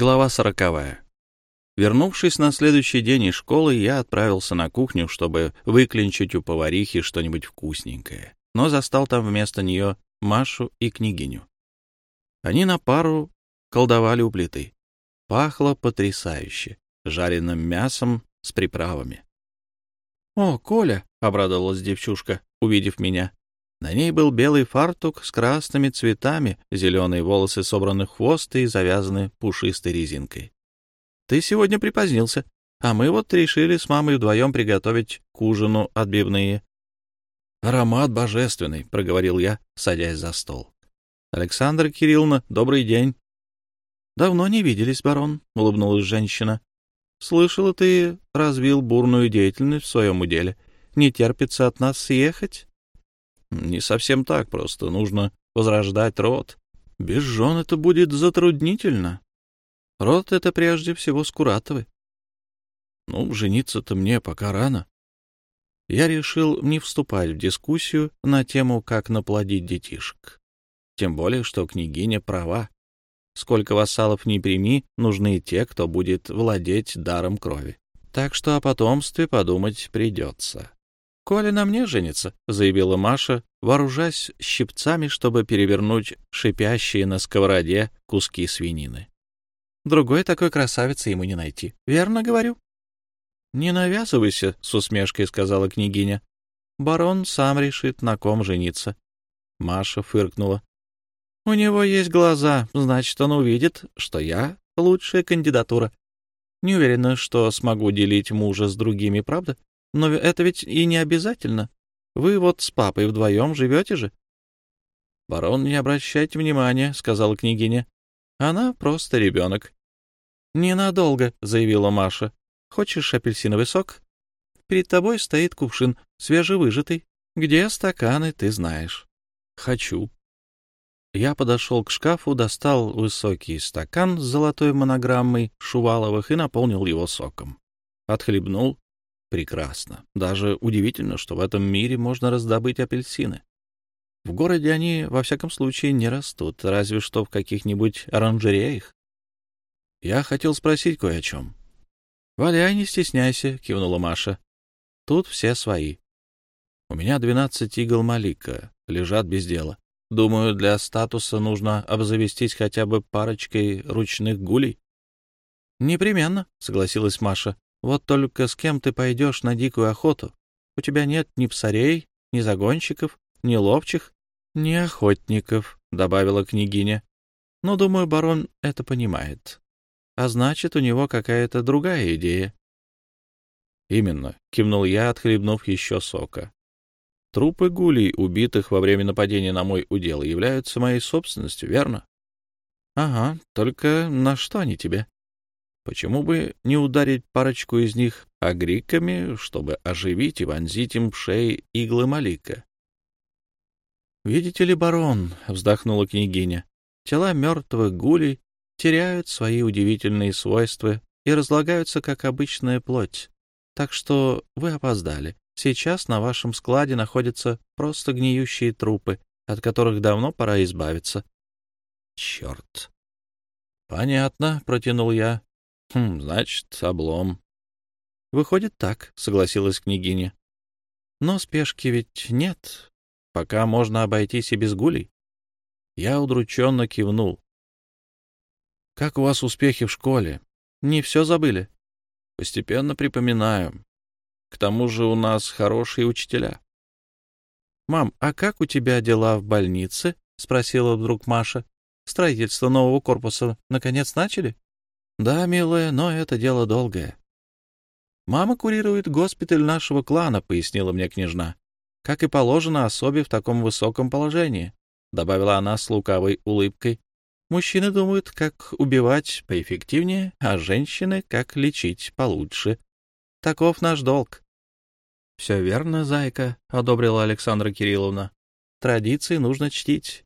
Глава сороковая. Вернувшись на следующий день из школы, я отправился на кухню, чтобы выклинчить у поварихи что-нибудь вкусненькое, но застал там вместо нее Машу и княгиню. Они на пару колдовали у плиты. Пахло потрясающе, жареным мясом с приправами. — О, Коля! — обрадовалась девчушка, увидев меня. На ней был белый фартук с красными цветами, зеленые волосы собраны в хвост и завязаны пушистой резинкой. — Ты сегодня припозднился, а мы вот решили с мамой вдвоем приготовить к ужину отбивные. — Аромат божественный, — проговорил я, садясь за стол. — Александра Кирилловна, добрый день. — Давно не виделись, барон, — улыбнулась женщина. — Слышала, ты развил бурную деятельность в своем уделе. Не терпится от нас съехать? Не совсем так, просто нужно возрождать род. Без жен это будет затруднительно. Род — это прежде всего Скуратовы. Ну, жениться-то мне пока рано. Я решил не вступать в дискуссию на тему, как наплодить детишек. Тем более, что княгиня права. Сколько вассалов не прими, нужны те, кто будет владеть даром крови. Так что о потомстве подумать придется. «Коля на мне женится», — заявила Маша, вооружаясь щипцами, чтобы перевернуть шипящие на сковороде куски свинины. «Другой такой красавицы ему не найти. Верно говорю?» «Не навязывайся», — с усмешкой сказала княгиня. «Барон сам решит, на ком жениться». Маша фыркнула. «У него есть глаза, значит, он увидит, что я лучшая кандидатура. Не уверена, что смогу делить мужа с другими, правда?» Но это ведь и не обязательно. Вы вот с папой вдвоем живете же. — Барон, не обращайте внимания, — сказала княгиня. — Она просто ребенок. — Ненадолго, — заявила Маша. — Хочешь апельсиновый сок? Перед тобой стоит кувшин, свежевыжатый. Где стаканы, ты знаешь. — Хочу. Я подошел к шкафу, достал высокий стакан с золотой монограммой Шуваловых и наполнил его соком. Отхлебнул, прекрасно. Даже удивительно, что в этом мире можно раздобыть апельсины. В городе они, во всяком случае, не растут, разве что в каких-нибудь оранжереях. Я хотел спросить кое о чем. — Валяй, не стесняйся, — кивнула Маша. — Тут все свои. У меня двенадцать игл малика, лежат без дела. Думаю, для статуса нужно обзавестись хотя бы парочкой ручных гулей. — Непременно, — согласилась Маша. Вот только с кем ты пойдешь на дикую охоту? У тебя нет ни псарей, ни загонщиков, ни ловчих, ни охотников, — добавила княгиня. Но, думаю, барон это понимает. А значит, у него какая-то другая идея. — Именно, — кивнул я, отхлебнув еще сока. Трупы гулей, убитых во время нападения на мой удел, являются моей собственностью, верно? — Ага, только на что они тебе? Почему бы не ударить парочку из них агриками, чтобы оживить и вонзить им в шеи иглы малика? — Видите ли, барон, — вздохнула княгиня, — тела мертвых гулей теряют свои удивительные свойства и разлагаются, как обычная плоть. Так что вы опоздали. Сейчас на вашем складе находятся просто гниющие трупы, от которых давно пора избавиться. — Черт! — Понятно, — протянул я. — Хм, значит, облом. — Выходит так, — согласилась княгиня. — Но спешки ведь нет. Пока можно обойтись и без гулей. Я удрученно кивнул. — Как у вас успехи в школе? Не все забыли? — Постепенно припоминаю. К тому же у нас хорошие учителя. — Мам, а как у тебя дела в больнице? — спросила вдруг Маша. — Строительство нового корпуса наконец начали? — да, милая, но это дело долгое. Мама курирует госпиталь нашего клана, пояснила мне княжна. Как и положено особе в таком высоком положении, добавила она с лукавой улыбкой. Мужчины думают, как убивать поэффективнее, а женщины — как лечить получше. Таков наш долг. — Все верно, зайка, — одобрила Александра Кирилловна. — Традиции нужно чтить.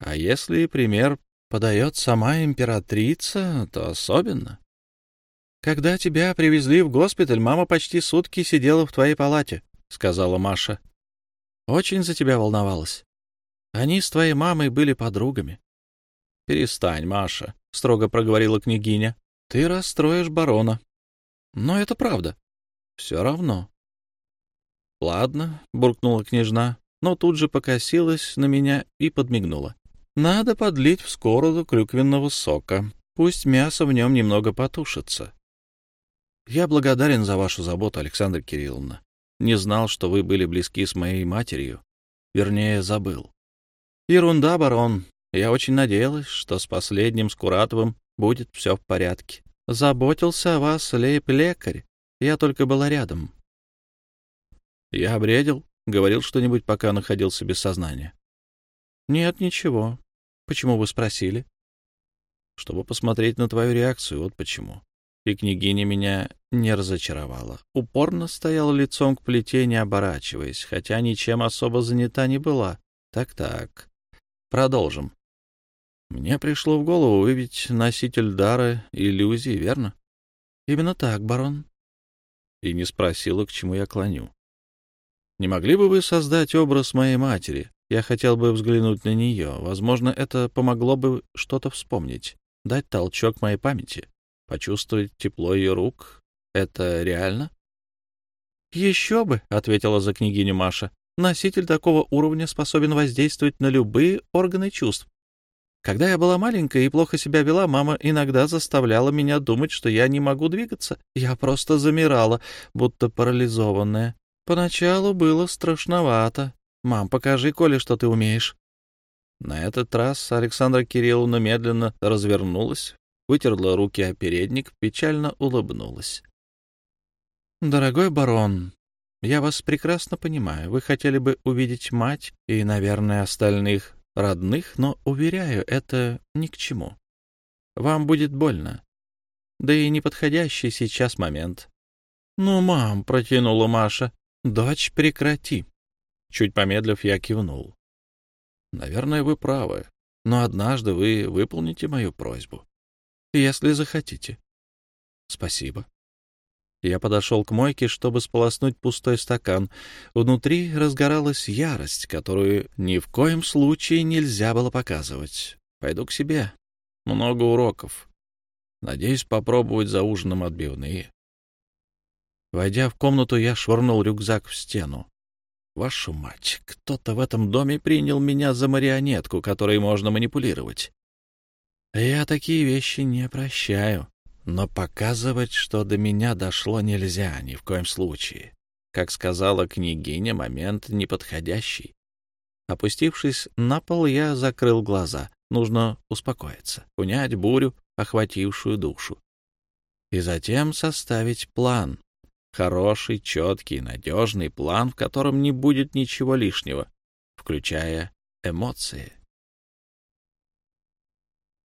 А если пример подает сама императрица, то особенно. Когда тебя привезли в госпиталь, мама почти сутки сидела в твоей палате, — сказала Маша. Очень за тебя волновалась. Они с твоей мамой были подругами. Перестань, Маша. — строго проговорила княгиня. — Ты расстроишь барона. — Но это правда. — Все равно. — Ладно, — буркнула княжна, но тут же покосилась на меня и подмигнула. — Надо подлить в сковороду клюквенного сока. Пусть мясо в нем немного потушится. — Я благодарен за вашу заботу, Александра Кирилловна. Не знал, что вы были близки с моей матерью. Вернее, забыл. — Ерунда, барон. Я очень надеялась, что с последним Скуратовым будет все в порядке. Заботился о вас лейб-лекарь. Я только была рядом. Я обредил, говорил что-нибудь, пока находился без сознания. Нет, ничего. Почему вы спросили? Чтобы посмотреть на твою реакцию, вот почему. И княгиня меня не разочаровала. Упорно стояла лицом к плите, не оборачиваясь, хотя ничем особо занята не была. Так-так. Продолжим. Мне пришло в голову, вы ведь носитель дара иллюзий, верно? Именно так, барон. И не спросила, к чему я клоню. Не могли бы вы создать образ моей матери? Я хотел бы взглянуть на нее. Возможно, это помогло бы что-то вспомнить, дать толчок моей памяти, почувствовать тепло ее рук. Это реально? — Еще бы, — ответила за княгиню Маша. Носитель такого уровня способен воздействовать на любые органы чувств, когда я была маленькая и плохо себя вела, мама иногда заставляла меня думать, что я не могу двигаться. Я просто замирала, будто парализованная. Поначалу было страшновато. «Мам, покажи, Коля, что ты умеешь». На этот раз Александра Кирилловна медленно развернулась, вытерла руки о передник, печально улыбнулась. «Дорогой барон, я вас прекрасно понимаю. Вы хотели бы увидеть мать и, наверное, остальных родных, но, уверяю, это ни к чему. Вам будет больно. Да и неподходящий сейчас момент. — Ну, мам, — протянула Маша, — дочь, прекрати. Чуть помедлив, я кивнул. — Наверное, вы правы, но однажды вы выполните мою просьбу. Если захотите. — Спасибо. Я подошел к мойке, чтобы сполоснуть пустой стакан. Внутри разгоралась ярость, которую ни в коем случае нельзя было показывать. Пойду к себе. Много уроков. Надеюсь попробовать за ужином отбивные. Войдя в комнату, я швырнул рюкзак в стену. Вашу мать, кто-то в этом доме принял меня за марионетку, которой можно манипулировать. Я такие вещи не прощаю. Но показывать, что до меня дошло, нельзя ни в коем случае. Как сказала княгиня, момент неподходящий. Опустившись на пол, я закрыл глаза. Нужно успокоиться, унять бурю, охватившую душу. И затем составить план. Хороший, четкий, надежный план, в котором не будет ничего лишнего, включая эмоции.